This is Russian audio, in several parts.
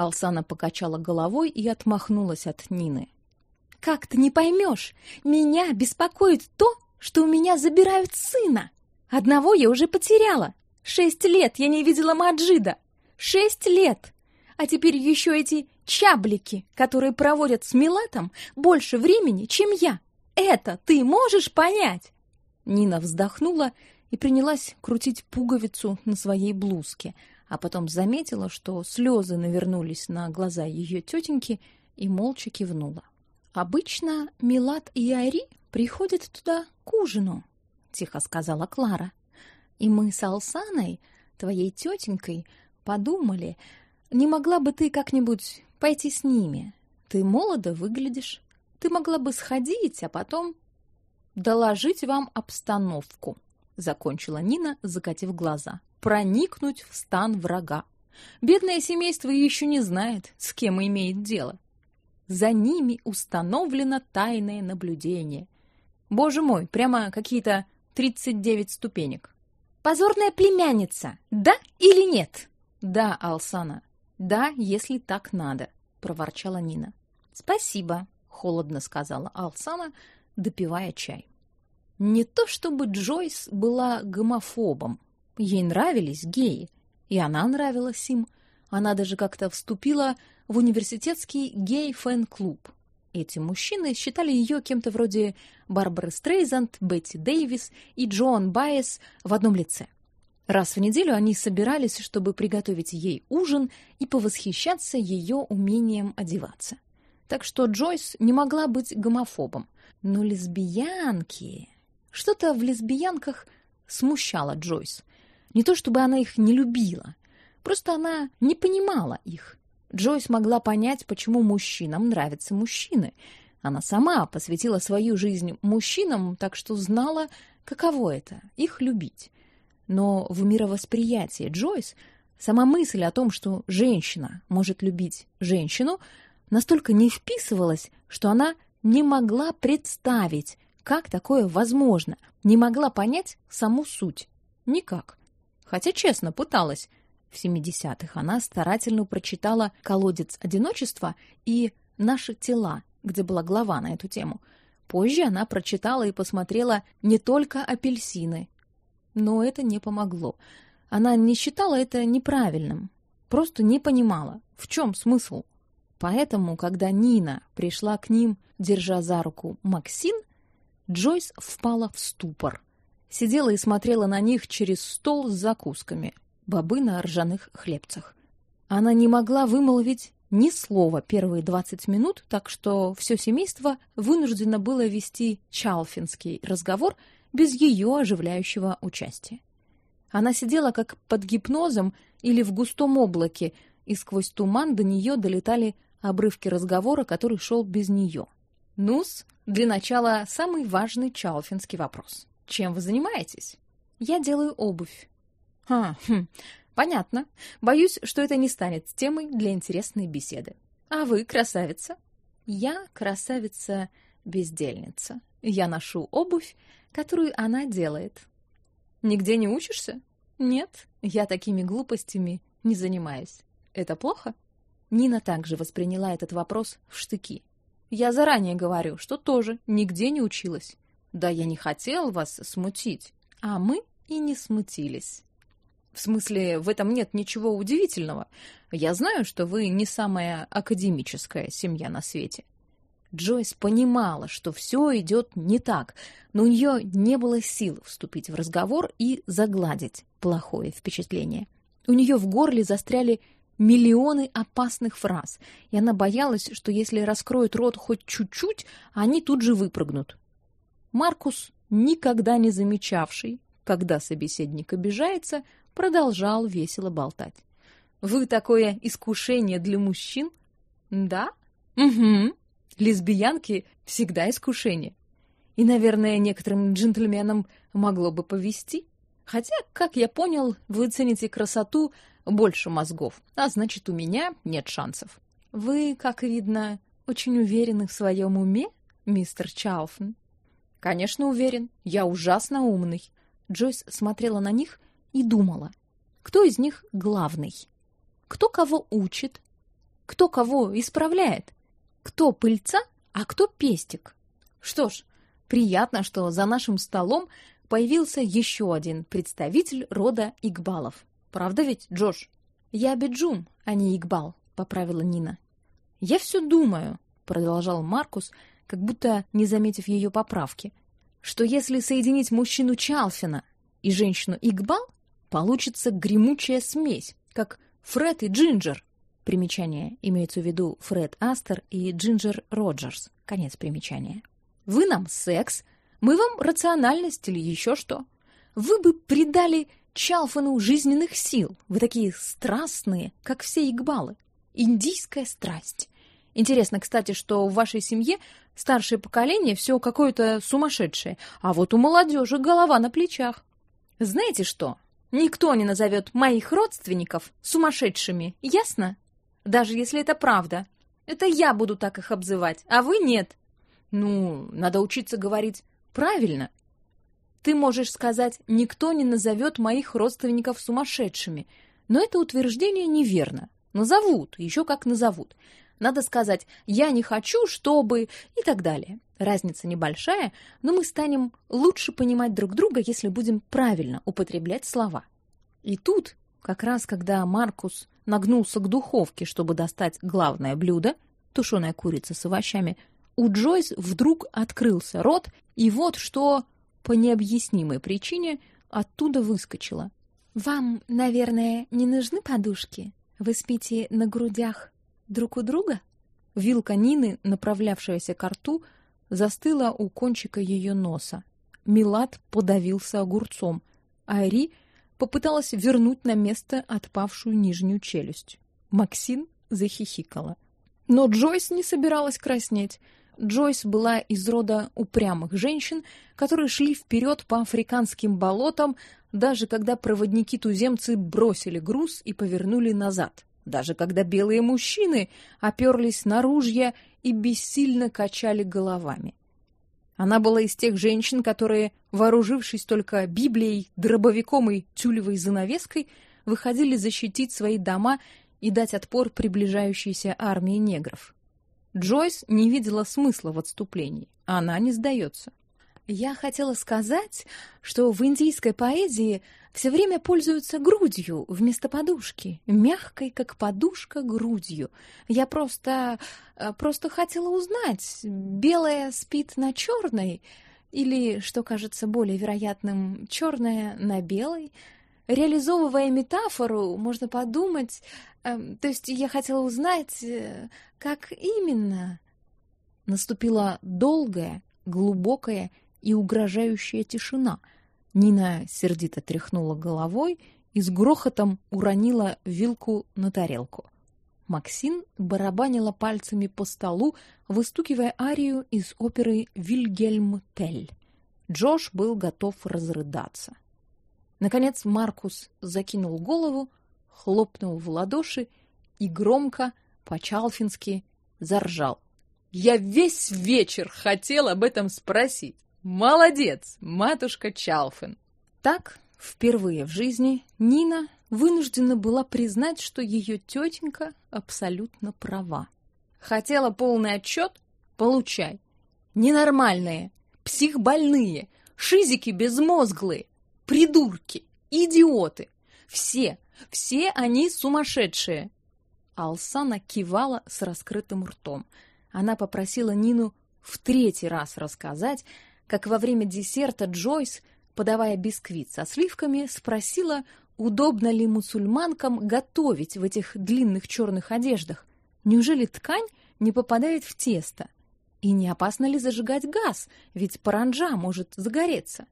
Алсана покачала головой и отмахнулась от Нины. Как ты не поймешь? Меня беспокоит то, что у меня забирают сына. Одного я уже потеряла. Шесть лет я не видела Маджида. Шесть лет. А теперь еще эти чаблики, которые проводят с Милатом больше времени, чем я. Это ты можешь понять? Нина вздохнула и принялась крутить пуговицу на своей блузке, а потом заметила, что слезы навернулись на глаза ее тетеньки и молча кивнула. Обычно Милат и Ари приходят туда к ужину, тихо сказала Клара. И мы с Алсаной, твоей тетенькой, подумали, не могла бы ты как-нибудь пойти с ними? Ты молодо выглядишь. Ты могла бы сходить, а потом доложить вам обстановку, закончила Нина, закатив глаза. Проникнуть в стан врага. Бедное семейство еще не знает, с кем имеет дело. За ними установлено тайное наблюдение. Боже мой, прямо какие-то 39 ступенек. Позорная племянница, да или нет? Да, Алсана. Да, если так надо, проворчала Нина. Спасибо, холодно сказала Алсана, допивая чай. Не то чтобы Джойс была гомофобом. Ей нравились геи, и она нравилась им. Она даже как-то вступила в университетский гей-фэн-клуб. Эти мужчины считали ее кем-то вроде Барбары Стрейзанд, Бетти Дэвис и Джоан Байес в одном лице. Раз в неделю они собирались, чтобы приготовить ей ужин и повосхищаться ее умением одеваться. Так что Джойс не могла быть гомофобом. Но лесбиянки... Что-то в лесбиянках смущало Джойс. Не то чтобы она их не любила, просто она не понимала их. Джойс могла понять, почему мужчинам нравятся мужчины. Она сама посвятила свою жизнь мужчинам, так что знала, каково это их любить. Но в мировосприятии Джойс сама мысль о том, что женщина может любить женщину, настолько не вписывалась, что она не могла представить, как такое возможно, не могла понять саму суть. Никак. Хотя честно пыталась. В 70-х она старательно прочитала «Колодец одиночества» и «Наши тела», где была глава на эту тему. Позже она прочитала и посмотрела не только апельсины. Но это не помогло. Она не считала это неправильным, просто не понимала, в чем смысл. Поэтому, когда Нина пришла к ним, держа за руку Максин, Джойс впала в ступор. Сидела и смотрела на них через стол с закусками, бобы на ржаных хлебцах. Она не могла вымолвить ни слова первые двадцать минут, так что все семейство вынуждено было вести чалфинский разговор без ее оживляющего участия. Она сидела как под гипнозом или в густом облаке, и сквозь туман до нее долетали обрывки разговора, который шел без нее. Нус, для начала самый важный чалфинский вопрос. Чем вы занимаетесь? Я делаю обувь. А, хм, понятно. Боюсь, что это не станет темой для интересной беседы. А вы, красавица? Я красавица-бездельница. Я ношу обувь, которую она делает. Нигде не учишься? Нет, я такими глупостями не занимаюсь. Это плохо? Нина также восприняла этот вопрос в штыки. Я заранее говорю, что тоже нигде не училась. Да я не хотел вас смутить, а мы и не смутились. В смысле, в этом нет ничего удивительного. Я знаю, что вы не самая академическая семья на свете. Джойс понимала, что все идет не так, но у нее не было сил вступить в разговор и загладить плохое впечатление. У нее в горле застряли миллионы опасных фраз, и она боялась, что если раскроет рот хоть чуть-чуть, они тут же выпрыгнут. Маркус, никогда не замечавший, когда собеседник обижается, продолжал весело болтать. Вы такое искушение для мужчин? Да? Угу. Лесбиянки всегда искушение. И, наверное, некоторым джентльменам могло бы повести. Хотя, как я понял, вы цените красоту больше мозгов, а значит, у меня нет шансов. Вы, как видно, очень уверены в своем уме, мистер Чалфн. Конечно, уверен. Я ужасно умный. Джойс смотрела на них и думала: кто из них главный? Кто кого учит? кто кого исправляет. Кто пыльца, а кто пестик. Что ж, приятно, что за нашим столом появился еще один представитель рода Игбалов. Правда ведь, Джош? Я Беджум, а не Игбал, поправила Нина. Я все думаю, продолжал Маркус, как будто не заметив ее поправки, что если соединить мужчину Чалфина и женщину Игбал, получится гремучая смесь, как Фред и Джинджер. Примечание имеется в виду Фред Астер и Джинджер Роджерс. Конец примечания. Вы нам секс, мы вам рациональность или еще что. Вы бы придали Чалфану жизненных сил. Вы такие страстные, как все игбалы. Индийская страсть. Интересно, кстати, что в вашей семье старшее поколение все какое-то сумасшедшее, а вот у молодежи голова на плечах. Знаете что? Никто не назовет моих родственников сумасшедшими, ясно? Даже если это правда. Это я буду так их обзывать, а вы нет. Ну, надо учиться говорить правильно. Ты можешь сказать, никто не назовет моих родственников сумасшедшими, но это утверждение неверно. Назовут, еще как назовут. Надо сказать «я не хочу, чтобы» и так далее. Разница небольшая, но мы станем лучше понимать друг друга, если будем правильно употреблять слова. И тут, как раз когда Маркус нагнулся к духовке, чтобы достать главное блюдо, тушеная курица с овощами, у Джойс вдруг открылся рот, и вот что по необъяснимой причине оттуда выскочило. «Вам, наверное, не нужны подушки? Вы спите на грудях друг у друга?» Вилка Нины, направлявшаяся к рту, застыла у кончика ее носа. Милад подавился огурцом, а Ри попыталась вернуть на место отпавшую нижнюю челюсть. Максин захихикала. Но Джойс не собиралась краснеть. Джойс была из рода упрямых женщин, которые шли вперед по африканским болотам, даже когда проводники-туземцы бросили груз и повернули назад даже когда белые мужчины оперлись на ружья и бессильно качали головами. Она была из тех женщин, которые, вооружившись только Библией, дробовиком и тюлевой занавеской, выходили защитить свои дома и дать отпор приближающейся армии негров. Джойс не видела смысла в отступлении, а она не сдается. Я хотела сказать, что в индийской поэзии все время пользуются грудью вместо подушки, мягкой, как подушка, грудью. Я просто э, просто хотела узнать, белая спит на черной или, что кажется более вероятным, черная на белой. Реализовывая метафору, можно подумать, э, то есть я хотела узнать, э, как именно. Наступила долгая, глубокая и угрожающая тишина. Нина сердито тряхнула головой и с грохотом уронила вилку на тарелку. Максин барабанила пальцами по столу, выстукивая арию из оперы «Вильгельм Тель». Джош был готов разрыдаться. Наконец Маркус закинул голову, хлопнул в ладоши и громко, по-чалфински, заржал. «Я весь вечер хотел об этом спросить. Молодец, матушка Чалфин. Так, впервые в жизни Нина вынуждена была признать, что ее тетенька абсолютно права. Хотела полный отчет? Получай. Ненормальные, психбольные, шизики безмозглые, придурки, идиоты. Все, все они сумасшедшие. Алсана кивала с раскрытым ртом. Она попросила Нину в третий раз рассказать, как во время десерта Джойс, подавая бисквит со сливками, спросила, удобно ли мусульманкам готовить в этих длинных черных одеждах. Неужели ткань не попадает в тесто? И не опасно ли зажигать газ, ведь паранджа может загореться?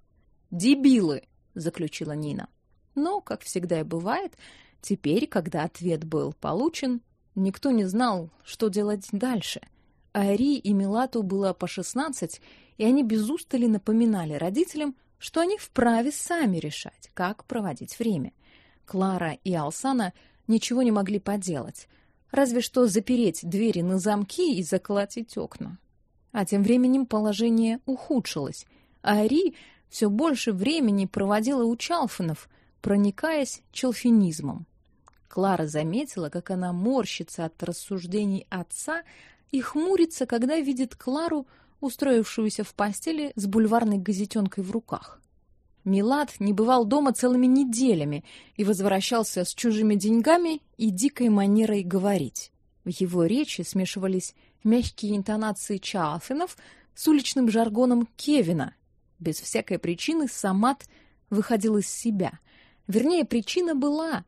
«Дебилы!» — заключила Нина. Но, как всегда и бывает, теперь, когда ответ был получен, никто не знал, что делать дальше. Ари и Милату было по шестнадцать, и они без устали напоминали родителям, что они вправе сами решать, как проводить время. Клара и Алсана ничего не могли поделать, разве что запереть двери на замки и заколотить окна. А тем временем положение ухудшилось, Ари все больше времени проводила у Чалфинов, проникаясь челфинизмом. Клара заметила, как она морщится от рассуждений отца и хмурится, когда видит Клару, устроившуюся в постели с бульварной газетенкой в руках. Милад не бывал дома целыми неделями и возвращался с чужими деньгами и дикой манерой говорить. В его речи смешивались мягкие интонации Чаафинов с уличным жаргоном Кевина. Без всякой причины Самат выходил из себя. Вернее, причина была.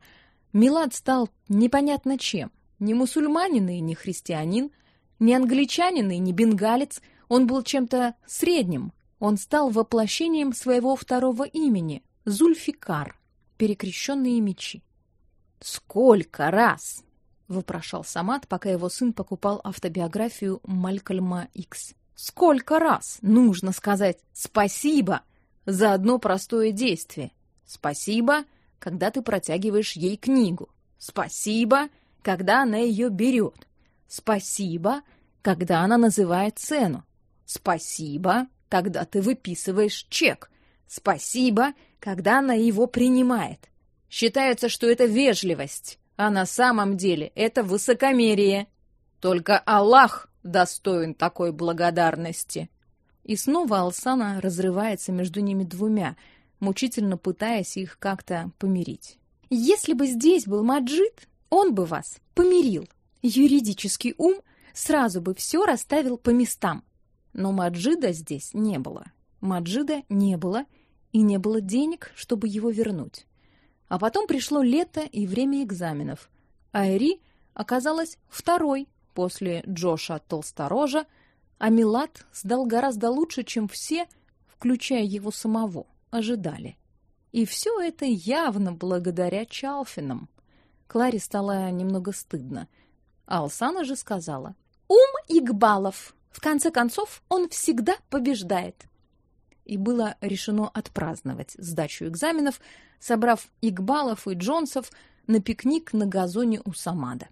Милад стал непонятно чем. Не мусульманин и не христианин, не англичанин и не бенгалец. Он был чем-то средним. Он стал воплощением своего второго имени — Зульфикар, перекрещенные мечи. «Сколько раз?» — вопрошал Самат, пока его сын покупал автобиографию Малькольма Икс. «Сколько раз нужно сказать «спасибо» за одно простое действие? Спасибо, когда ты протягиваешь ей книгу. Спасибо, когда она ее берет. Спасибо, когда она называет цену. Спасибо, когда ты выписываешь чек. Спасибо, когда она его принимает. Считается, что это вежливость, а на самом деле это высокомерие. Только Аллах достоин такой благодарности. И снова Алсана разрывается между ними двумя, мучительно пытаясь их как-то помирить. Если бы здесь был Маджид, он бы вас помирил. Юридический ум сразу бы все расставил по местам. Но Маджида здесь не было. Маджида не было, и не было денег, чтобы его вернуть. А потом пришло лето и время экзаменов. Айри оказалась второй после Джоша Толсторожа, а Милат сдал гораздо лучше, чем все, включая его самого, ожидали. И все это явно благодаря Чалфинам. Кларе стало немного стыдно. А Алсана же сказала, «Ум Игбалов! В конце концов, он всегда побеждает!» И было решено отпраздновать сдачу экзаменов, собрав Игбалов и Джонсов на пикник на газоне у Самада.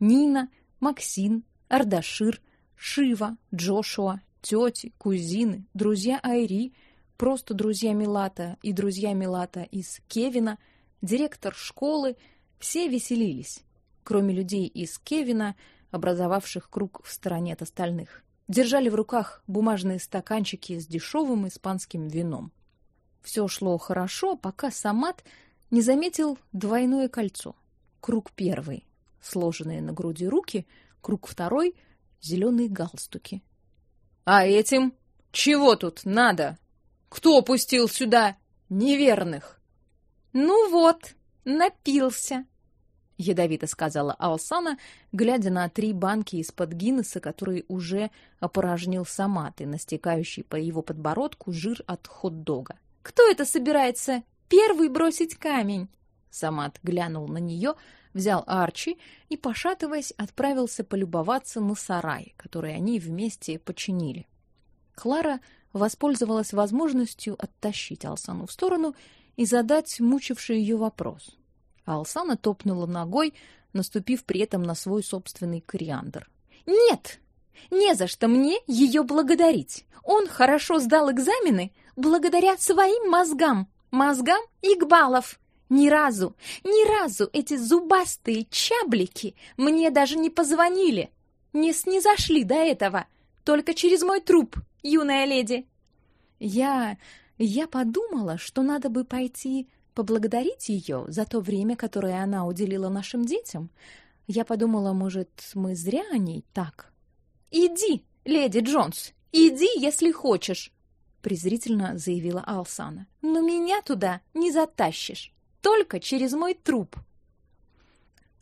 Нина, Максин, Ардашир, Шива, Джошуа, тети, кузины, друзья Айри, просто друзья Милата и друзья Милата из Кевина, директор школы — все веселились, кроме людей из Кевина, образовавших круг в стороне от остальных. Держали в руках бумажные стаканчики с дешевым испанским вином. Все шло хорошо, пока Самат не заметил двойное кольцо. Круг первый — сложенные на груди руки, круг второй — зеленые галстуки. — А этим чего тут надо? Кто пустил сюда неверных? — Ну вот, напился, ядовито сказала Алсана, глядя на три банки из-под Гиннесса, которые уже опорожнил Самат и настекающий по его подбородку жир от хот-дога. Кто это собирается первый бросить камень? Самат глянул на нее, взял Арчи и, пошатываясь, отправился полюбоваться на сарай, который они вместе починили. Клара воспользовалась возможностью оттащить Алсану в сторону и задать мучивший ее вопрос а Алсана топнула ногой, наступив при этом на свой собственный кориандр. «Нет! Не за что мне ее благодарить! Он хорошо сдал экзамены благодаря своим мозгам, мозгам Игбалов!» Ни разу, ни разу эти зубастые чаблики мне даже не позвонили, не снизошли до этого, только через мой труп, юная леди. Я... я подумала, что надо бы пойти поблагодарить ее за то время, которое она уделила нашим детям. Я подумала, может, мы зря о ней так. Иди, леди Джонс, иди, если хочешь, презрительно заявила Алсана. Но меня туда не затащишь, только через мой труп.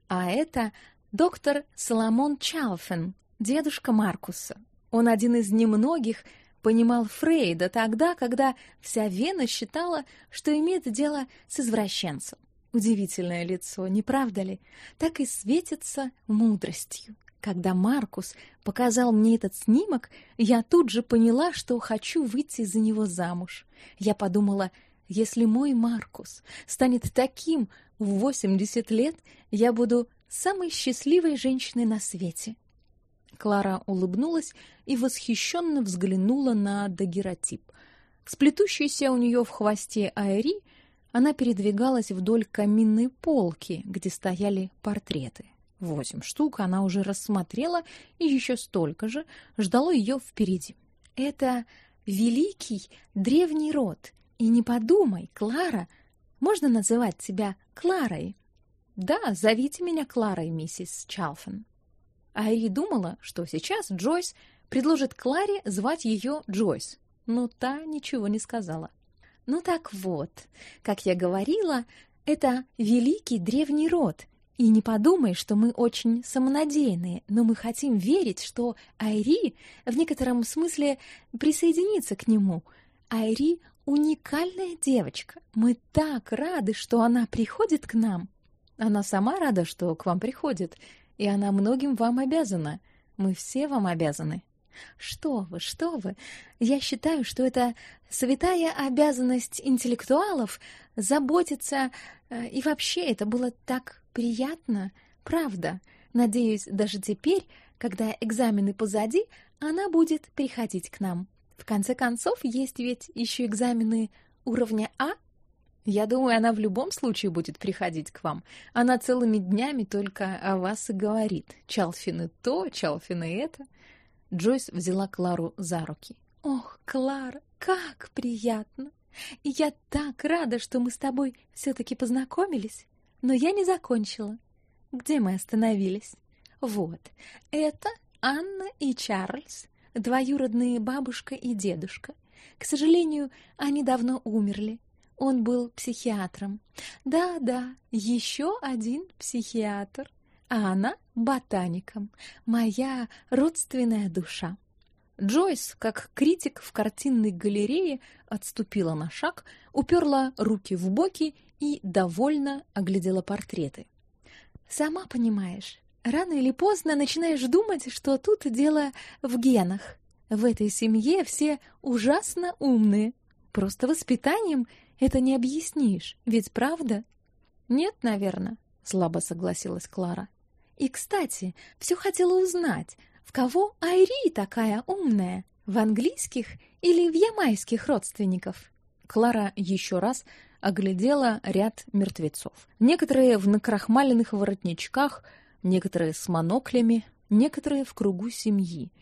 А это доктор Соломон Чалфен, дедушка Маркуса. Он один из немногих, понимал Фрейда тогда, когда вся Вена считала, что имеет дело с извращенцем. Удивительное лицо, не правда ли? Так и светится мудростью. Когда Маркус показал мне этот снимок, я тут же поняла, что хочу выйти за него замуж. Я подумала, если мой Маркус станет таким в 80 лет, я буду самой счастливой женщиной на свете. Клара улыбнулась и восхищенно взглянула на дагеротип. Сплетущийся у нее в хвосте Айри Она передвигалась вдоль каминной полки, где стояли портреты. Восемь штук она уже рассмотрела, и еще столько же ждало ее впереди. Это великий древний род. И не подумай, Клара, можно называть тебя Кларой? Да, зовите меня Кларой, миссис Чалфен. Айри думала, что сейчас Джойс предложит Кларе звать ее Джойс, но та ничего не сказала. Ну так вот, как я говорила, это великий древний род. И не подумай, что мы очень самонадеянные, но мы хотим верить, что Айри в некотором смысле присоединится к нему. Айри уникальная девочка. Мы так рады, что она приходит к нам. Она сама рада, что к вам приходит, и она многим вам обязана. Мы все вам обязаны. Что вы, что вы? Я считаю, что это святая обязанность интеллектуалов заботиться, э, и вообще это было так приятно, правда. Надеюсь, даже теперь, когда экзамены позади, она будет приходить к нам. В конце концов, есть ведь еще экзамены уровня А. Я думаю, она в любом случае будет приходить к вам. Она целыми днями только о вас и говорит. Чалфины то, Чалфины это. Джойс взяла Клару за руки. «Ох, Клара, как приятно! Я так рада, что мы с тобой все-таки познакомились. Но я не закончила. Где мы остановились? Вот, это Анна и Чарльз, двоюродные бабушка и дедушка. К сожалению, они давно умерли. Он был психиатром. Да-да, еще один психиатр а она ботаником, моя родственная душа. Джойс, как критик в картинной галерее, отступила на шаг, уперла руки в боки и довольно оглядела портреты. Сама понимаешь, рано или поздно начинаешь думать, что тут дело в генах. В этой семье все ужасно умные. Просто воспитанием это не объяснишь, ведь правда? Нет, наверное, слабо согласилась Клара. И, кстати, все хотела узнать, в кого Айри такая умная? В английских или в ямайских родственников? Клара еще раз оглядела ряд мертвецов. Некоторые в накрахмаленных воротничках, некоторые с моноклями, некоторые в кругу семьи.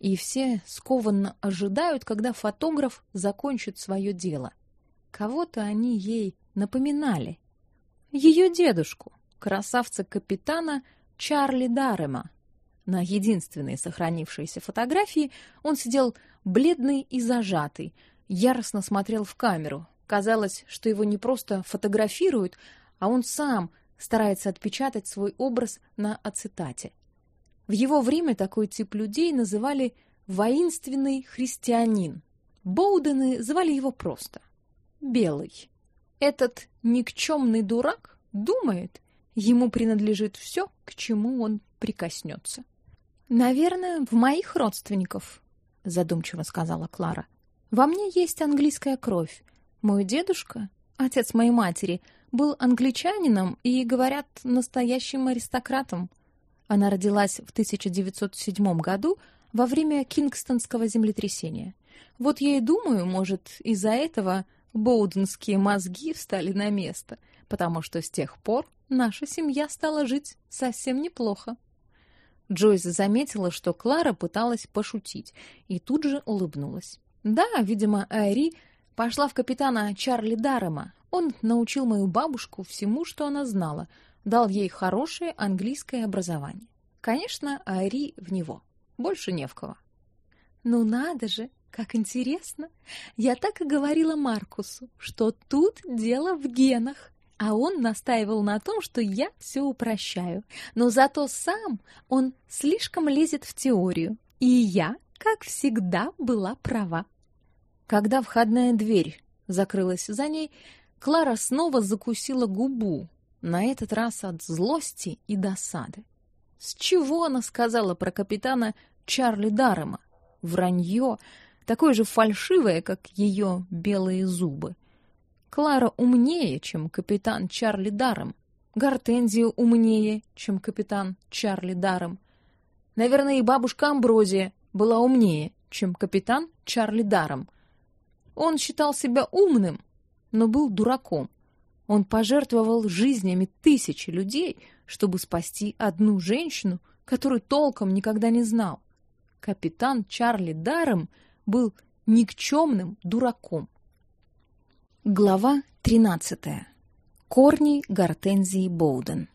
И все скованно ожидают, когда фотограф закончит свое дело. Кого-то они ей напоминали. Ее дедушку, красавца-капитана Чарли Дарема. На единственной сохранившейся фотографии он сидел бледный и зажатый, яростно смотрел в камеру. Казалось, что его не просто фотографируют, а он сам старается отпечатать свой образ на ацетате. В его время такой тип людей называли воинственный христианин. Боудены звали его просто белый. Этот никчемный дурак думает, Ему принадлежит все, к чему он прикоснется. Наверное, в моих родственников, задумчиво сказала Клара. Во мне есть английская кровь. Мой дедушка, отец моей матери, был англичанином и, говорят, настоящим аристократом. Она родилась в 1907 году во время Кингстонского землетрясения. Вот я и думаю, может, из-за этого боуденские мозги встали на место, потому что с тех пор наша семья стала жить совсем неплохо. Джойс заметила, что Клара пыталась пошутить, и тут же улыбнулась. Да, видимо, Айри пошла в капитана Чарли Дарема. Он научил мою бабушку всему, что она знала, дал ей хорошее английское образование. Конечно, Айри в него. Больше не в кого. Ну надо же, как интересно. Я так и говорила Маркусу, что тут дело в генах. А он настаивал на том, что я все упрощаю. Но зато сам он слишком лезет в теорию. И я, как всегда, была права. Когда входная дверь закрылась за ней, Клара снова закусила губу, на этот раз от злости и досады. С чего она сказала про капитана Чарли Дарема? Вранье, такое же фальшивое, как ее белые зубы. Клара умнее, чем капитан Чарли Даром. Гортензия умнее, чем капитан Чарли Даром. Наверное, и бабушка Амброзия была умнее, чем капитан Чарли Даром. Он считал себя умным, но был дураком. Он пожертвовал жизнями тысячи людей, чтобы спасти одну женщину, которую толком никогда не знал. Капитан Чарли Даром был никчемным дураком. Глава 13. Корни Гортензии Боуден.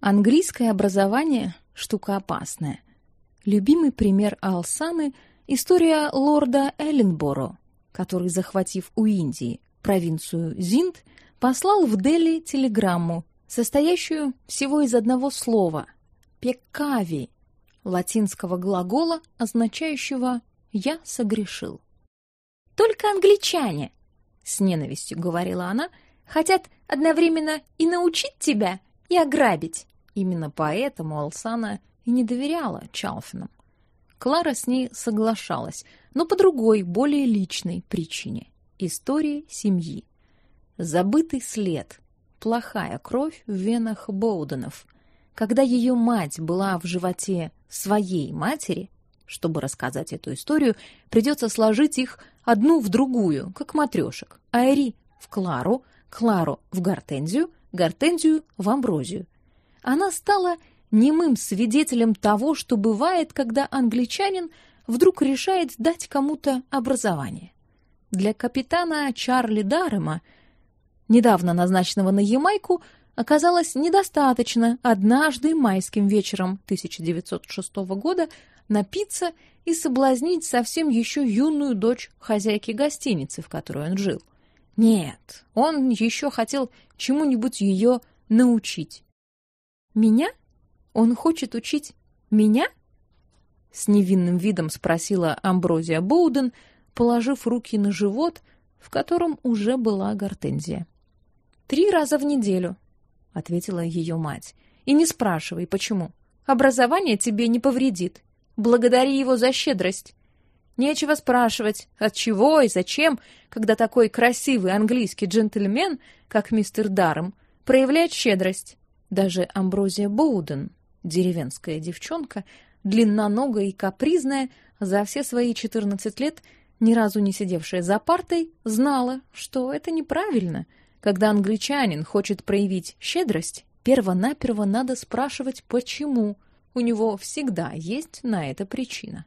Английское образование – штука опасная. Любимый пример Алсаны – история лорда Элленборо, который, захватив у Индии провинцию Зинд, послал в Дели телеграмму, состоящую всего из одного слова – «пекави», латинского глагола, означающего «я согрешил». «Только англичане», — с ненавистью говорила она, — «хотят одновременно и научить тебя, и ограбить». Именно поэтому Алсана и не доверяла Чалфинам. Клара с ней соглашалась, но по другой, более личной причине — истории семьи. Забытый след, плохая кровь в венах Боуденов. Когда ее мать была в животе своей матери, чтобы рассказать эту историю, придется сложить их одну в другую, как матрешек. Айри в Клару, Клару в Гортензию, Гортензию в Амброзию. Она стала немым свидетелем того, что бывает, когда англичанин вдруг решает дать кому-то образование. Для капитана Чарли Дарема, недавно назначенного на Ямайку, оказалось недостаточно однажды майским вечером 1906 года напиться и соблазнить совсем еще юную дочь хозяйки гостиницы, в которой он жил. Нет, он еще хотел чему-нибудь ее научить. «Меня? Он хочет учить меня?» С невинным видом спросила Амброзия Боуден, положив руки на живот, в котором уже была гортензия. «Три раза в неделю», — ответила ее мать. «И не спрашивай, почему. Образование тебе не повредит. Благодари его за щедрость. Нечего спрашивать, от чего и зачем, когда такой красивый английский джентльмен, как мистер Даром, проявляет щедрость. Даже Амброзия Боуден, деревенская девчонка, длинноногая и капризная, за все свои 14 лет, ни разу не сидевшая за партой, знала, что это неправильно — когда англичанин хочет проявить щедрость, перво-наперво надо спрашивать, почему. У него всегда есть на это причина.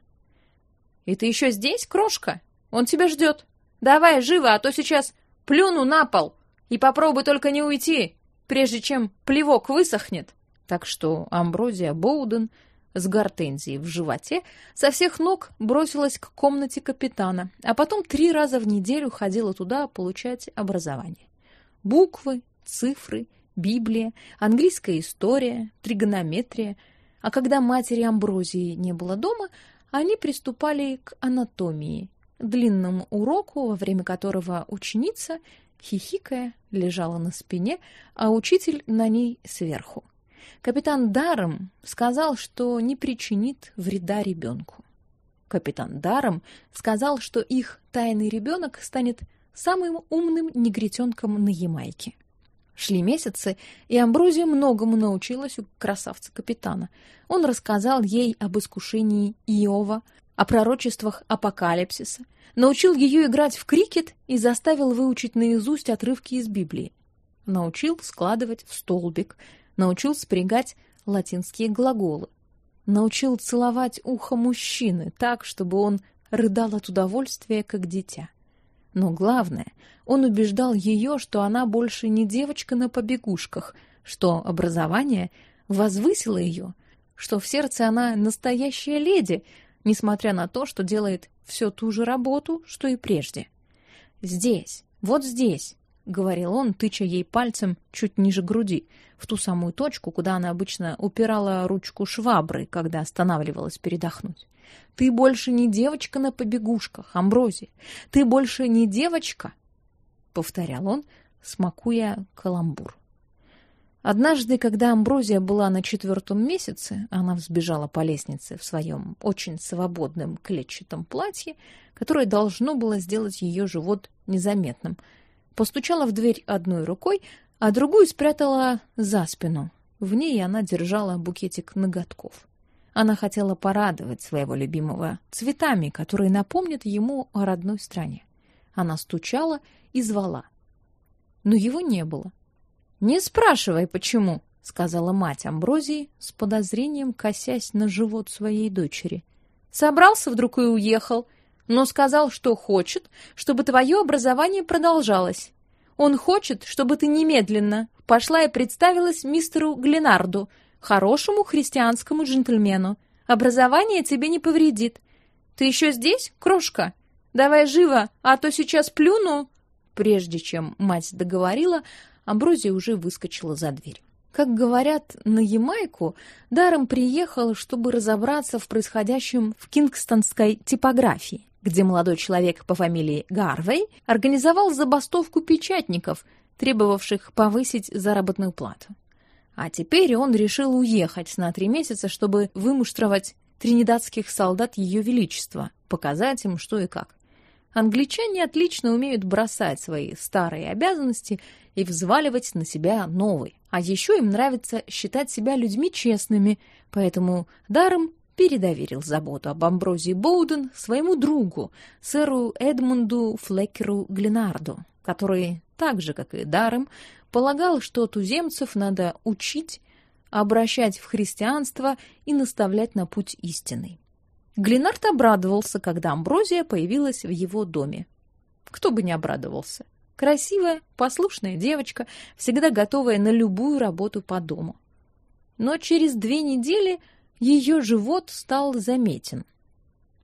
«И ты еще здесь, крошка? Он тебя ждет. Давай, живо, а то сейчас плюну на пол. И попробуй только не уйти, прежде чем плевок высохнет». Так что Амброзия Боуден с гортензией в животе со всех ног бросилась к комнате капитана, а потом три раза в неделю ходила туда получать образование. Буквы, цифры, Библия, английская история, тригонометрия. А когда матери Амброзии не было дома, они приступали к анатомии, длинному уроку, во время которого ученица, хихикая, лежала на спине, а учитель на ней сверху. Капитан Даром сказал, что не причинит вреда ребенку. Капитан Даром сказал, что их тайный ребенок станет самым умным негритенком на Ямайке. Шли месяцы, и Амброзия многому научилась у красавца-капитана. Он рассказал ей об искушении Иова, о пророчествах апокалипсиса, научил ее играть в крикет и заставил выучить наизусть отрывки из Библии. Научил складывать в столбик, научил спрягать латинские глаголы, научил целовать ухо мужчины так, чтобы он рыдал от удовольствия, как дитя. Но главное, он убеждал ее, что она больше не девочка на побегушках, что образование возвысило ее, что в сердце она настоящая леди, несмотря на то, что делает всю ту же работу, что и прежде. «Здесь, вот здесь», — говорил он, тыча ей пальцем чуть ниже груди, в ту самую точку, куда она обычно упирала ручку швабры, когда останавливалась передохнуть. Ты больше не девочка на побегушках, Амбрози. Ты больше не девочка, — повторял он, смакуя каламбур. Однажды, когда Амброзия была на четвертом месяце, она взбежала по лестнице в своем очень свободном клетчатом платье, которое должно было сделать ее живот незаметным. Постучала в дверь одной рукой, а другую спрятала за спину. В ней она держала букетик ноготков. Она хотела порадовать своего любимого цветами, которые напомнят ему о родной стране. Она стучала и звала. но его не было. «Не спрашивай, почему», — сказала мать Амброзии, с подозрением косясь на живот своей дочери. «Собрался вдруг и уехал, но сказал, что хочет, чтобы твое образование продолжалось. Он хочет, чтобы ты немедленно пошла и представилась мистеру Гленарду, хорошему христианскому джентльмену. Образование тебе не повредит. Ты еще здесь, крошка? Давай живо, а то сейчас плюну!» Прежде чем мать договорила, Амброзия уже выскочила за дверь. Как говорят на Ямайку, даром приехал, чтобы разобраться в происходящем в кингстонской типографии, где молодой человек по фамилии Гарвей организовал забастовку печатников, требовавших повысить заработную плату. А теперь он решил уехать на три месяца, чтобы вымуштровать тринидадских солдат Ее Величества, показать им, что и как. Англичане отлично умеют бросать свои старые обязанности и взваливать на себя новые. А еще им нравится считать себя людьми честными, поэтому даром передоверил заботу об Амброзии Боуден своему другу, сэру Эдмунду Флекеру Гленарду, который, так же, как и даром, полагал, что туземцев надо учить, обращать в христианство и наставлять на путь истинный. Глинард обрадовался, когда Амброзия появилась в его доме. Кто бы не обрадовался. Красивая, послушная девочка, всегда готовая на любую работу по дому. Но через две недели ее живот стал заметен.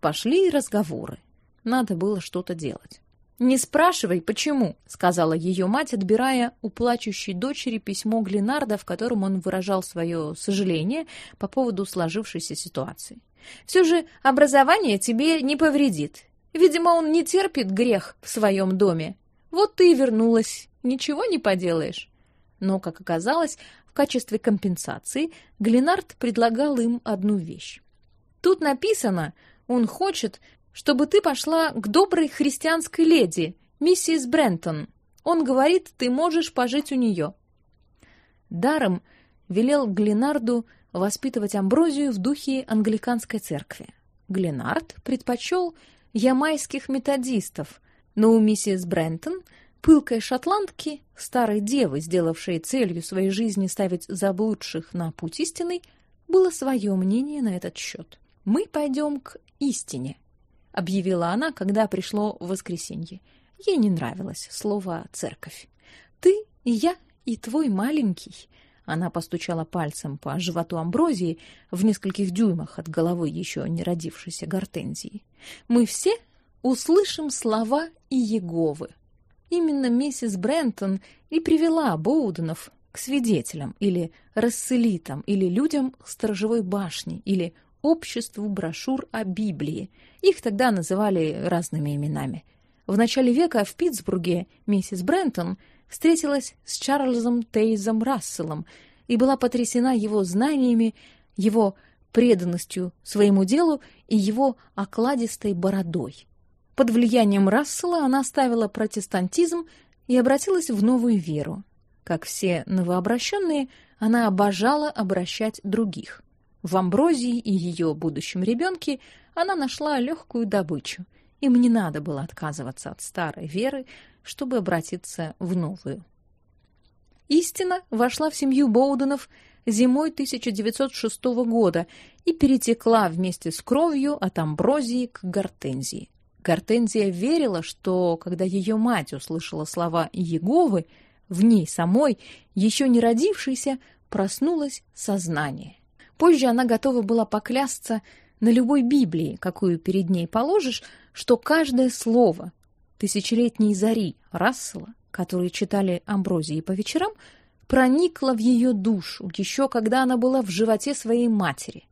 Пошли разговоры. Надо было что-то делать. «Не спрашивай, почему», — сказала ее мать, отбирая у плачущей дочери письмо Глинарда, в котором он выражал свое сожаление по поводу сложившейся ситуации. «Все же образование тебе не повредит. Видимо, он не терпит грех в своем доме. Вот ты и вернулась, ничего не поделаешь». Но, как оказалось, качестве компенсации Глинард предлагал им одну вещь. Тут написано, он хочет, чтобы ты пошла к доброй христианской леди, миссис Брентон. Он говорит, ты можешь пожить у нее. Даром велел Глинарду воспитывать Амброзию в духе англиканской церкви. Глинард предпочел ямайских методистов, но у миссис Брентон, пылкой шотландки, старой девы, сделавшей целью своей жизни ставить заблудших на путь истинный, было свое мнение на этот счет. Мы пойдем к истине, объявила она, когда пришло воскресенье. Ей не нравилось слово церковь. Ты и я и твой маленький. Она постучала пальцем по животу Амброзии в нескольких дюймах от головы еще не родившейся гортензии. Мы все услышим слова Иеговы. Именно миссис Брентон и привела Боуденов к свидетелям или расселитам или людям сторожевой башни или обществу брошюр о Библии. Их тогда называли разными именами. В начале века в Питтсбурге миссис Брентон встретилась с Чарльзом Тейзом Расселом и была потрясена его знаниями, его преданностью своему делу и его окладистой бородой. Под влиянием Рассела она оставила протестантизм и обратилась в новую веру. Как все новообращенные, она обожала обращать других. В Амброзии и ее будущем ребенке она нашла легкую добычу. Им не надо было отказываться от старой веры, чтобы обратиться в новую. Истина вошла в семью Боуденов зимой 1906 года и перетекла вместе с кровью от Амброзии к Гортензии. Гортензия верила, что, когда ее мать услышала слова Иеговы, в ней самой, еще не родившейся, проснулось сознание. Позже она готова была поклясться на любой Библии, какую перед ней положишь, что каждое слово тысячелетней зари Рассела, которые читали Амброзии по вечерам, проникло в ее душу, еще когда она была в животе своей матери.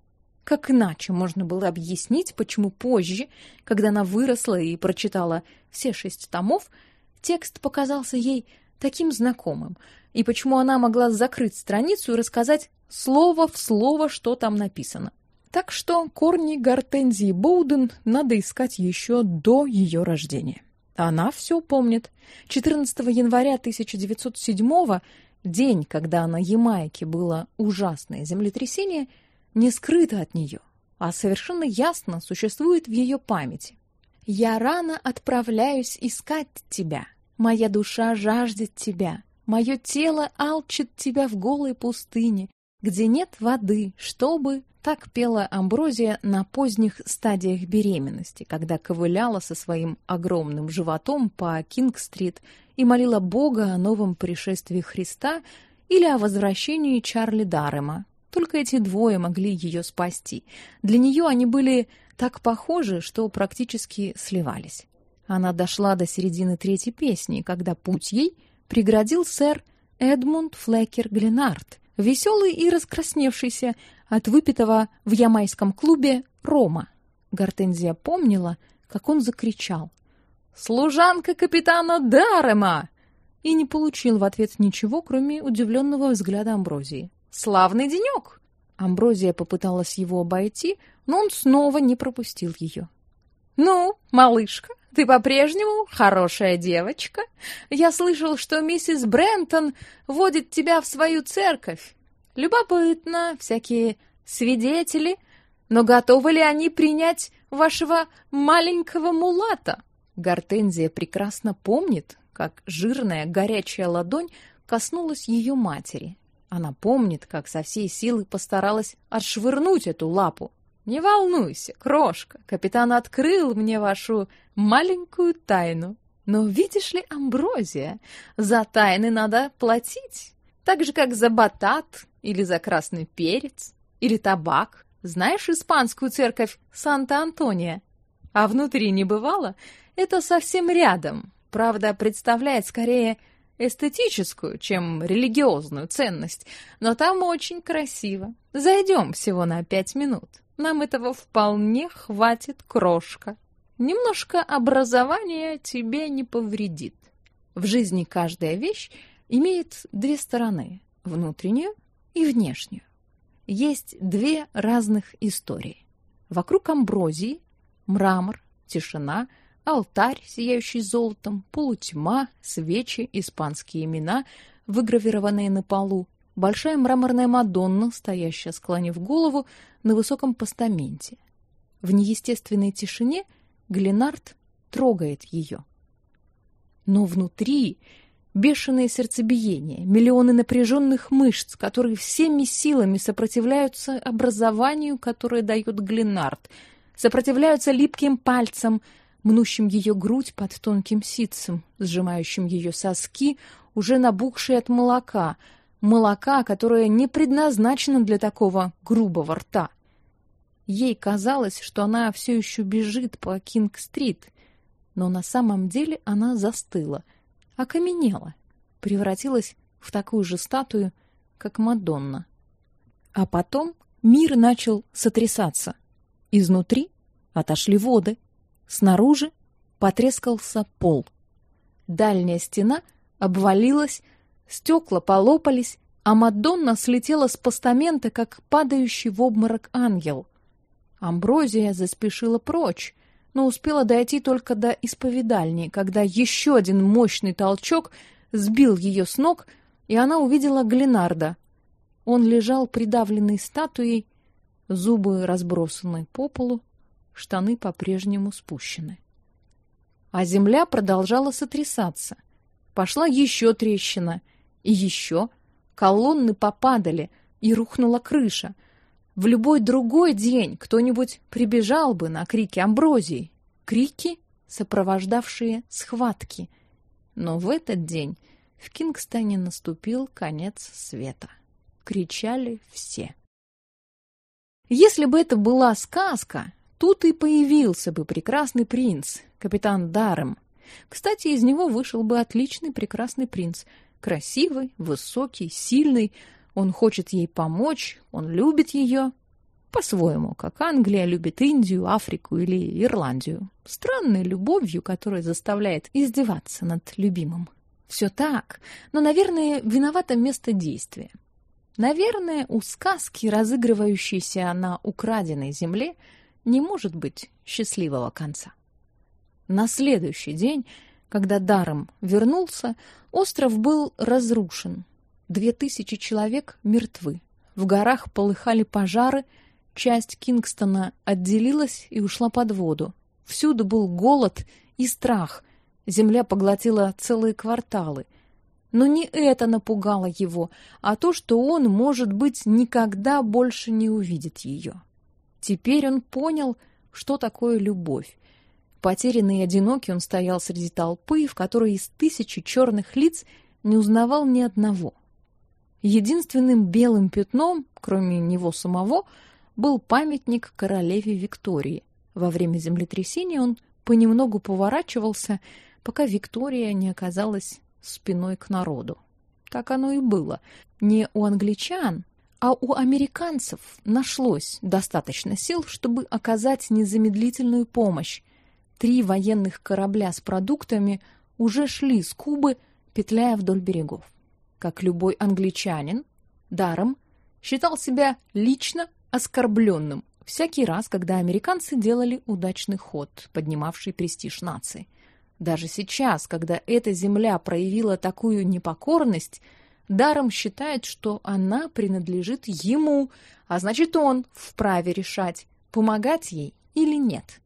Как иначе можно было объяснить, почему позже, когда она выросла и прочитала все шесть томов, текст показался ей таким знакомым, и почему она могла закрыть страницу и рассказать слово в слово, что там написано. Так что корни гортензии Боуден надо искать еще до ее рождения. Она все помнит. 14 января 1907 день, когда на Ямайке было ужасное землетрясение, не скрыто от нее, а совершенно ясно существует в ее памяти. «Я рано отправляюсь искать тебя. Моя душа жаждет тебя, мое тело алчит тебя в голой пустыне, где нет воды, чтобы так пела Амброзия на поздних стадиях беременности, когда ковыляла со своим огромным животом по Кинг-стрит и молила Бога о новом пришествии Христа или о возвращении Чарли Дарема. Только эти двое могли ее спасти. Для нее они были так похожи, что практически сливались. Она дошла до середины третьей песни, когда путь ей преградил сэр Эдмунд Флекер Гленард, веселый и раскрасневшийся от выпитого в ямайском клубе рома. Гортензия помнила, как он закричал «Служанка капитана Дарема!» и не получил в ответ ничего, кроме удивленного взгляда Амброзии. «Славный денек!» Амброзия попыталась его обойти, но он снова не пропустил ее. «Ну, малышка, ты по-прежнему хорошая девочка. Я слышал, что миссис Брентон водит тебя в свою церковь. Любопытно, всякие свидетели. Но готовы ли они принять вашего маленького мулата?» Гортензия прекрасно помнит, как жирная горячая ладонь коснулась ее матери. Она помнит, как со всей силы постаралась отшвырнуть эту лапу. «Не волнуйся, крошка, капитан открыл мне вашу маленькую тайну. Но видишь ли, Амброзия, за тайны надо платить, так же, как за батат или за красный перец или табак. Знаешь испанскую церковь Санта-Антония? А внутри не бывало? Это совсем рядом. Правда, представляет скорее эстетическую, чем религиозную ценность, но там очень красиво. Зайдем всего на пять минут. Нам этого вполне хватит, крошка. Немножко образования тебе не повредит. В жизни каждая вещь имеет две стороны — внутреннюю и внешнюю. Есть две разных истории. Вокруг амброзии — мрамор, тишина — алтарь, сияющий золотом, полутьма, свечи, испанские имена, выгравированные на полу, большая мраморная Мадонна, стоящая, склонив голову, на высоком постаменте. В неестественной тишине Гленард трогает ее. Но внутри бешеное сердцебиение, миллионы напряженных мышц, которые всеми силами сопротивляются образованию, которое дает Гленард, сопротивляются липким пальцам, мнущим ее грудь под тонким ситцем, сжимающим ее соски, уже набухшие от молока, молока, которое не предназначено для такого грубого рта. Ей казалось, что она все еще бежит по Кинг-стрит, но на самом деле она застыла, окаменела, превратилась в такую же статую, как Мадонна. А потом мир начал сотрясаться. Изнутри отошли воды, Снаружи потрескался пол. Дальняя стена обвалилась, стекла полопались, а Мадонна слетела с постамента, как падающий в обморок ангел. Амброзия заспешила прочь, но успела дойти только до исповедальни, когда еще один мощный толчок сбил ее с ног, и она увидела Гленарда. Он лежал придавленный статуей, зубы разбросаны по полу, штаны по-прежнему спущены. А земля продолжала сотрясаться. Пошла еще трещина, и еще. Колонны попадали, и рухнула крыша. В любой другой день кто-нибудь прибежал бы на крики Амброзии. Крики, сопровождавшие схватки. Но в этот день в Кингстоне наступил конец света. Кричали все. Если бы это была сказка, Тут и появился бы прекрасный принц, капитан Дарем. Кстати, из него вышел бы отличный прекрасный принц. Красивый, высокий, сильный. Он хочет ей помочь, он любит ее. По-своему, как Англия любит Индию, Африку или Ирландию. Странной любовью, которая заставляет издеваться над любимым. Все так, но, наверное, виновато место действия. Наверное, у сказки, разыгрывающейся на украденной земле, не может быть счастливого конца. На следующий день, когда Даром вернулся, остров был разрушен. Две тысячи человек мертвы. В горах полыхали пожары, часть Кингстона отделилась и ушла под воду. Всюду был голод и страх, Земля поглотила целые кварталы. Но не это напугало его, а то, что он, может быть, никогда больше не увидит ее. Теперь он понял, что такое любовь. Потерянный и одинокий он стоял среди толпы, в которой из тысячи черных лиц не узнавал ни одного. Единственным белым пятном, кроме него самого, был памятник королеве Виктории. Во время землетрясения он понемногу поворачивался, пока Виктория не оказалась спиной к народу. Так оно и было. Не у англичан, а у американцев нашлось достаточно сил, чтобы оказать незамедлительную помощь. Три военных корабля с продуктами уже шли с Кубы, петляя вдоль берегов. Как любой англичанин, даром считал себя лично оскорбленным всякий раз, когда американцы делали удачный ход, поднимавший престиж нации. Даже сейчас, когда эта земля проявила такую непокорность, даром считает, что она принадлежит ему, а значит, он вправе решать, помогать ей или нет.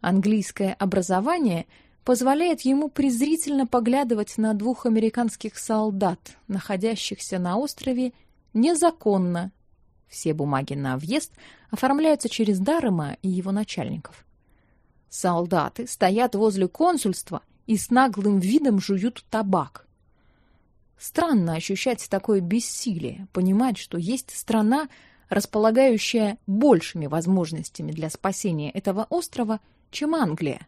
Английское образование позволяет ему презрительно поглядывать на двух американских солдат, находящихся на острове незаконно. Все бумаги на въезд оформляются через Дарема и его начальников. Солдаты стоят возле консульства и с наглым видом жуют табак. Странно ощущать такое бессилие, понимать, что есть страна, располагающая большими возможностями для спасения этого острова, чем Англия.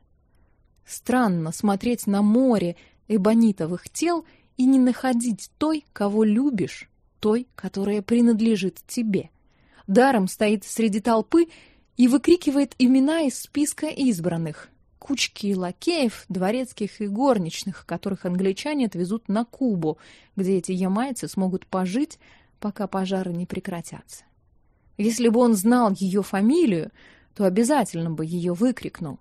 Странно смотреть на море эбонитовых тел и не находить той, кого любишь, той, которая принадлежит тебе. Даром стоит среди толпы и выкрикивает имена из списка избранных. Кучки лакеев, дворецких и горничных, которых англичане отвезут на Кубу, где эти ямайцы смогут пожить, пока пожары не прекратятся. Если бы он знал ее фамилию, то обязательно бы ее выкрикнул.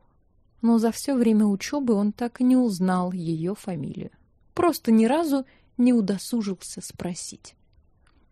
Но за все время учебы он так и не узнал ее фамилию. Просто ни разу не удосужился спросить.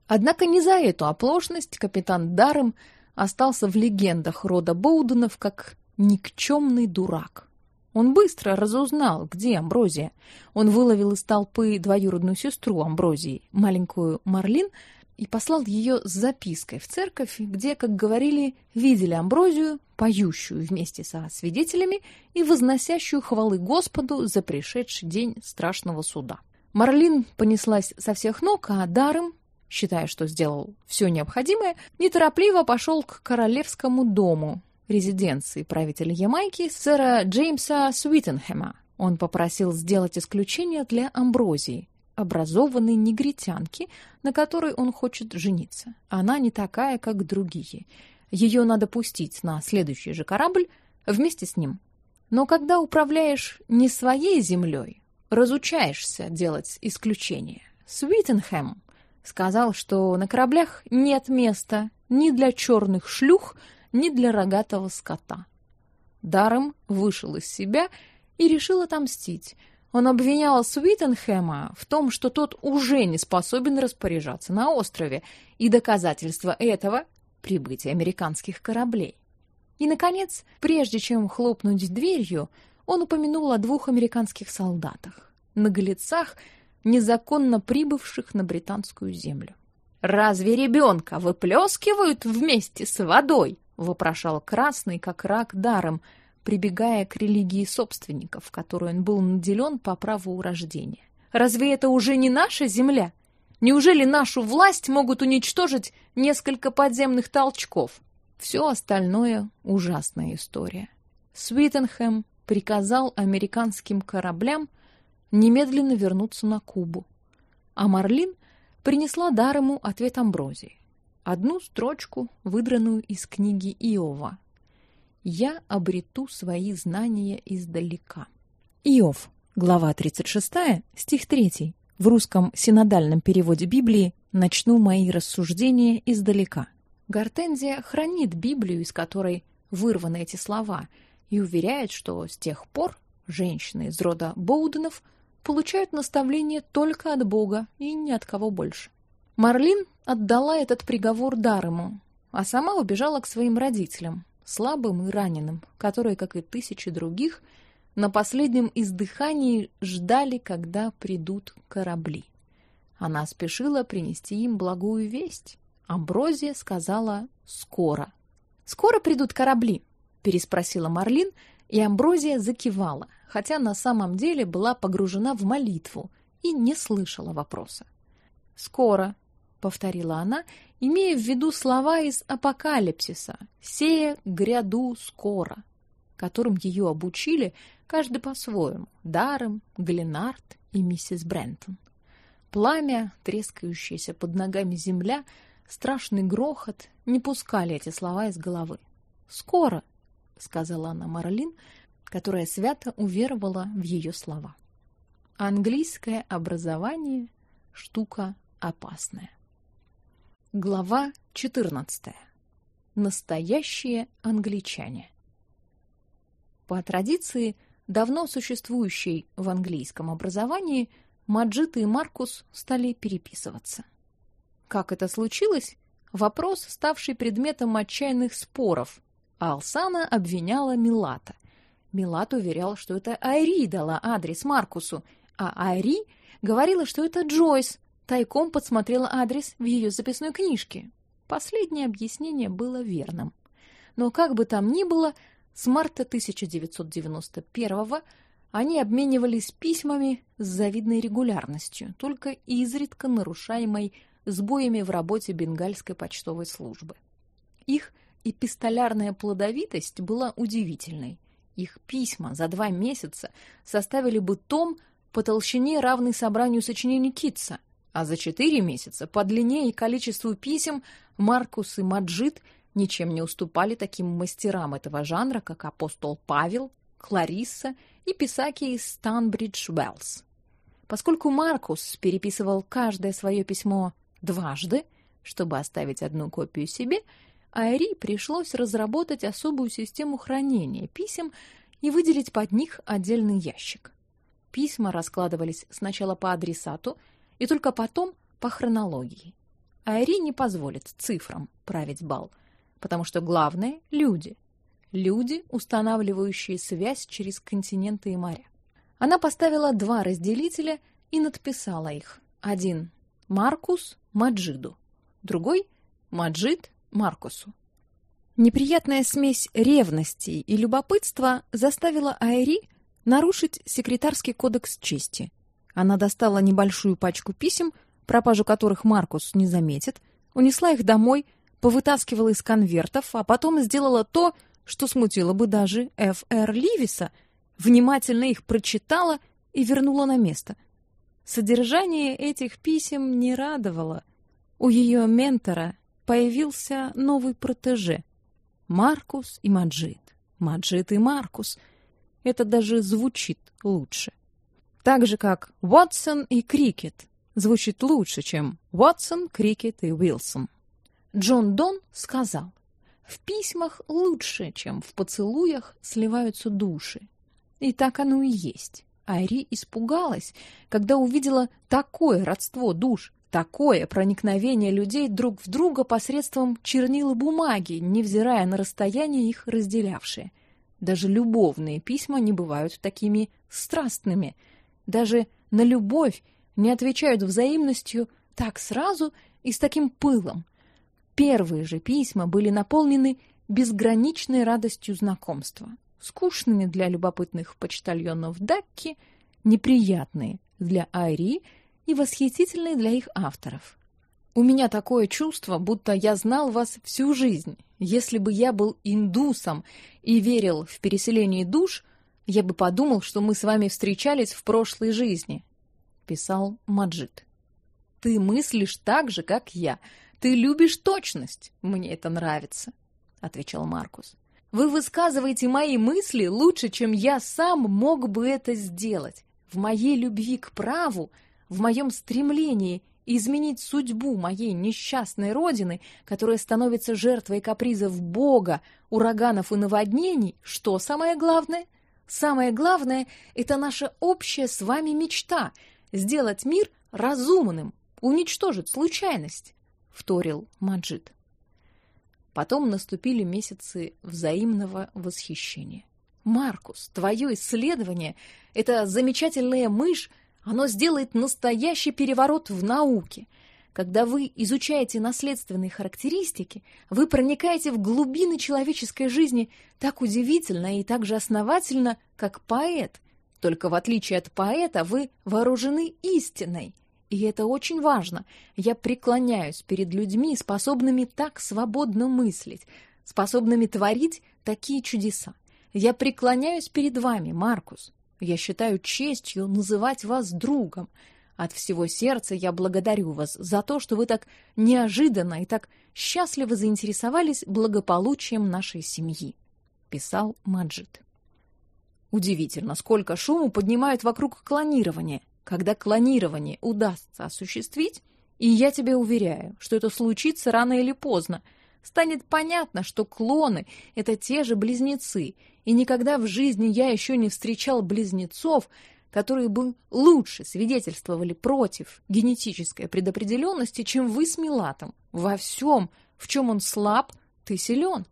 Однако не за эту оплошность капитан Даром остался в легендах рода Боуденов как никчемный дурак. Он быстро разузнал, где Амброзия. Он выловил из толпы двоюродную сестру Амброзии, маленькую Марлин, и послал ее с запиской в церковь, где, как говорили, видели Амброзию, поющую вместе со свидетелями и возносящую хвалы Господу за пришедший день страшного суда. Марлин понеслась со всех ног, а Даром считая, что сделал все необходимое, неторопливо пошел к королевскому дому, резиденции правителя Ямайки, сэра Джеймса Суитенхэма. Он попросил сделать исключение для Амброзии, образованной негритянки, на которой он хочет жениться. Она не такая, как другие. Ее надо пустить на следующий же корабль вместе с ним. Но когда управляешь не своей землей, разучаешься делать исключения. Суитенхэм сказал, что на кораблях нет места ни для черных шлюх, ни для рогатого скота. Даром вышел из себя и решил отомстить. Он обвинял Свитенхэма в том, что тот уже не способен распоряжаться на острове, и доказательство этого — прибытие американских кораблей. И, наконец, прежде чем хлопнуть дверью, он упомянул о двух американских солдатах. На галицах незаконно прибывших на британскую землю. «Разве ребенка выплескивают вместе с водой?» — вопрошал Красный, как рак даром, прибегая к религии собственников, которой он был наделен по праву рождения. «Разве это уже не наша земля? Неужели нашу власть могут уничтожить несколько подземных толчков?» Все остальное — ужасная история. Свитенхэм приказал американским кораблям немедленно вернуться на Кубу. А Марлин принесла Дарему ответ Амброзии. Одну строчку, выдранную из книги Иова. «Я обрету свои знания издалека». Иов, глава 36, стих 3. В русском синодальном переводе Библии «Начну мои рассуждения издалека». Гортензия хранит Библию, из которой вырваны эти слова, и уверяет, что с тех пор женщины из рода Боуденов – получают наставление только от Бога и ни от кого больше. Марлин отдала этот приговор Дарему, а сама убежала к своим родителям, слабым и раненым, которые, как и тысячи других, на последнем издыхании ждали, когда придут корабли. Она спешила принести им благую весть. Амброзия сказала «скоро». «Скоро придут корабли?» — переспросила Марлин, и Амброзия закивала, хотя на самом деле была погружена в молитву и не слышала вопроса. «Скоро», — повторила она, имея в виду слова из Апокалипсиса «Сея гряду скоро», которым ее обучили каждый по-своему — Даром, Гленард и миссис Брентон. Пламя, трескающееся под ногами земля, страшный грохот не пускали эти слова из головы. «Скоро», — сказала она Марлин, которая свято уверовала в ее слова. Английское образование — штука опасная. Глава 14. Настоящие англичане. По традиции, давно существующей в английском образовании, Маджит и Маркус стали переписываться. Как это случилось? Вопрос, ставший предметом отчаянных споров. Алсана обвиняла Милата. Милат уверял, что это Айри дала адрес Маркусу, а Айри говорила, что это Джойс, тайком подсмотрела адрес в ее записной книжке. Последнее объяснение было верным. Но как бы там ни было, с марта 1991 они обменивались письмами с завидной регулярностью, только изредка нарушаемой сбоями в работе бенгальской почтовой службы. Их эпистолярная плодовитость была удивительной. Их письма за два месяца составили бы том по толщине, равный собранию сочинений Китса, а за четыре месяца по длине и количеству писем Маркус и Маджид ничем не уступали таким мастерам этого жанра, как апостол Павел, Кларисса и писаки из Станбридж-Уэллс. Поскольку Маркус переписывал каждое свое письмо дважды, чтобы оставить одну копию себе, Айри пришлось разработать особую систему хранения писем и выделить под них отдельный ящик. Письма раскладывались сначала по адресату и только потом по хронологии. Айри не позволит цифрам править бал, потому что главное — люди. Люди, устанавливающие связь через континенты и моря. Она поставила два разделителя и надписала их. Один — Маркус Маджиду, другой — Маджид Маркусу. Неприятная смесь ревности и любопытства заставила Айри нарушить секретарский кодекс чести. Она достала небольшую пачку писем, пропажу которых Маркус не заметит, унесла их домой, повытаскивала из конвертов, а потом сделала то, что смутило бы даже Ф.Р. Ливиса, внимательно их прочитала и вернула на место. Содержание этих писем не радовало. У ее ментора появился новый протеже — Маркус и Маджид. Маджид и Маркус. Это даже звучит лучше. Так же, как Уотсон и Крикет звучит лучше, чем Уотсон, Крикет и Уилсон. Джон Дон сказал, в письмах лучше, чем в поцелуях, сливаются души. И так оно и есть. Айри испугалась, когда увидела такое родство душ, Такое проникновение людей друг в друга посредством чернил и бумаги, невзирая на расстояние их разделявшее. Даже любовные письма не бывают такими страстными. Даже на любовь не отвечают взаимностью так сразу и с таким пылом. Первые же письма были наполнены безграничной радостью знакомства, скучными для любопытных почтальонов Дакки, неприятные для Айри — и восхитительные для их авторов. У меня такое чувство, будто я знал вас всю жизнь. Если бы я был индусом и верил в переселение душ, я бы подумал, что мы с вами встречались в прошлой жизни, писал Маджид. Ты мыслишь так же, как я. Ты любишь точность. Мне это нравится, отвечал Маркус. Вы высказываете мои мысли лучше, чем я сам мог бы это сделать. В моей любви к праву в моем стремлении изменить судьбу моей несчастной родины, которая становится жертвой капризов Бога, ураганов и наводнений, что самое главное? Самое главное — это наша общая с вами мечта — сделать мир разумным, уничтожить случайность, — вторил Маджид. Потом наступили месяцы взаимного восхищения. Маркус, твое исследование, эта замечательная мышь, оно сделает настоящий переворот в науке. Когда вы изучаете наследственные характеристики, вы проникаете в глубины человеческой жизни так удивительно и так же основательно, как поэт. Только в отличие от поэта вы вооружены истиной. И это очень важно. Я преклоняюсь перед людьми, способными так свободно мыслить, способными творить такие чудеса. Я преклоняюсь перед вами, Маркус. Я считаю честью называть вас другом. От всего сердца я благодарю вас за то, что вы так неожиданно и так счастливо заинтересовались благополучием нашей семьи, писал Маджид. Удивительно, сколько шуму поднимают вокруг клонирования. Когда клонирование удастся осуществить, и я тебе уверяю, что это случится рано или поздно, станет понятно, что клоны — это те же близнецы, и никогда в жизни я еще не встречал близнецов, которые бы лучше свидетельствовали против генетической предопределенности, чем вы с Милатом. Во всем, в чем он слаб, ты силен.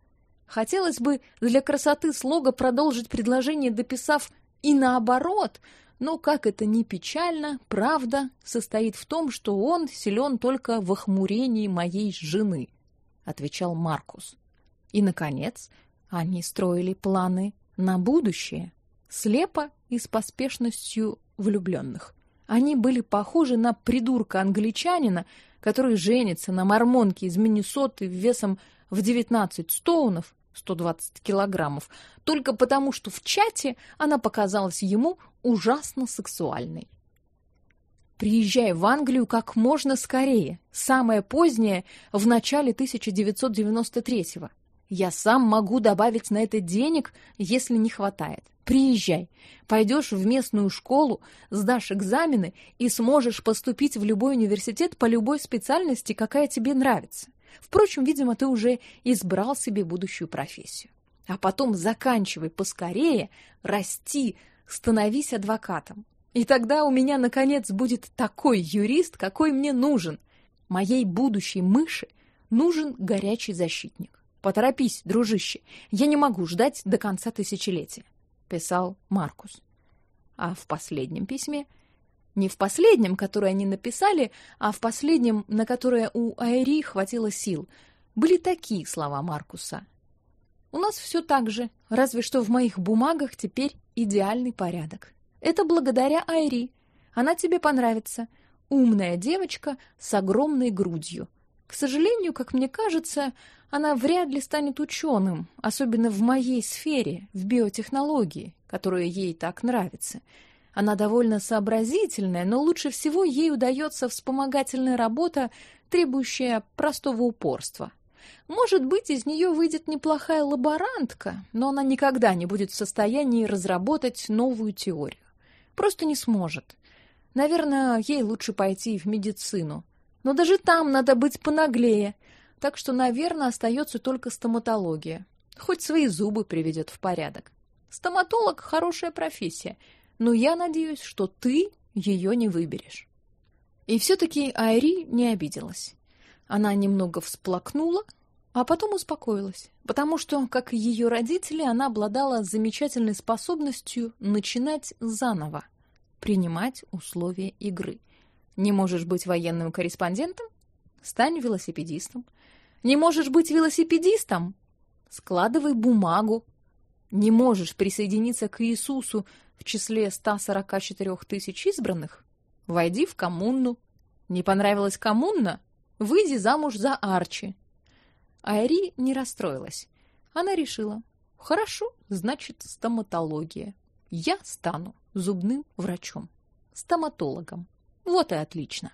Хотелось бы для красоты слога продолжить предложение, дописав «и наоборот», но, как это ни печально, правда состоит в том, что он силен только в охмурении моей жены, — отвечал Маркус. И, наконец, они строили планы на будущее, слепо и с поспешностью влюбленных. Они были похожи на придурка-англичанина, который женится на мормонке из Миннесоты весом в 19 стоунов, 120 килограммов, только потому, что в чате она показалась ему ужасно сексуальной. Приезжай в Англию как можно скорее, самое позднее в начале 1993-го. Я сам могу добавить на это денег, если не хватает. Приезжай, пойдешь в местную школу, сдашь экзамены и сможешь поступить в любой университет по любой специальности, какая тебе нравится. Впрочем, видимо, ты уже избрал себе будущую профессию. А потом заканчивай поскорее, расти, становись адвокатом. И тогда у меня, наконец, будет такой юрист, какой мне нужен. Моей будущей мыши нужен горячий защитник. Поторопись, дружище, я не могу ждать до конца тысячелетия, писал Маркус. А в последнем письме, не в последнем, которое они написали, а в последнем, на которое у Айри хватило сил, были такие слова Маркуса. У нас все так же, разве что в моих бумагах теперь идеальный порядок. Это благодаря Айри. Она тебе понравится. Умная девочка с огромной грудью. К сожалению, как мне кажется, она вряд ли станет ученым, особенно в моей сфере, в биотехнологии, которая ей так нравится. Она довольно сообразительная, но лучше всего ей удается вспомогательная работа, требующая простого упорства. Может быть, из нее выйдет неплохая лаборантка, но она никогда не будет в состоянии разработать новую теорию. Просто не сможет. Наверное, ей лучше пойти в медицину. Но даже там надо быть понаглее — так что, наверное, остается только стоматология. Хоть свои зубы приведет в порядок. Стоматолог — хорошая профессия, но я надеюсь, что ты ее не выберешь. И все-таки Айри не обиделась. Она немного всплакнула, а потом успокоилась, потому что, как и ее родители, она обладала замечательной способностью начинать заново, принимать условия игры. Не можешь быть военным корреспондентом? Стань велосипедистом. Не можешь быть велосипедистом? Складывай бумагу. Не можешь присоединиться к Иисусу в числе 144 тысяч избранных? Войди в коммуну. Не понравилась коммуна? Выйди замуж за Арчи. Айри не расстроилась. Она решила, хорошо, значит, стоматология. Я стану зубным врачом, стоматологом. Вот и отлично.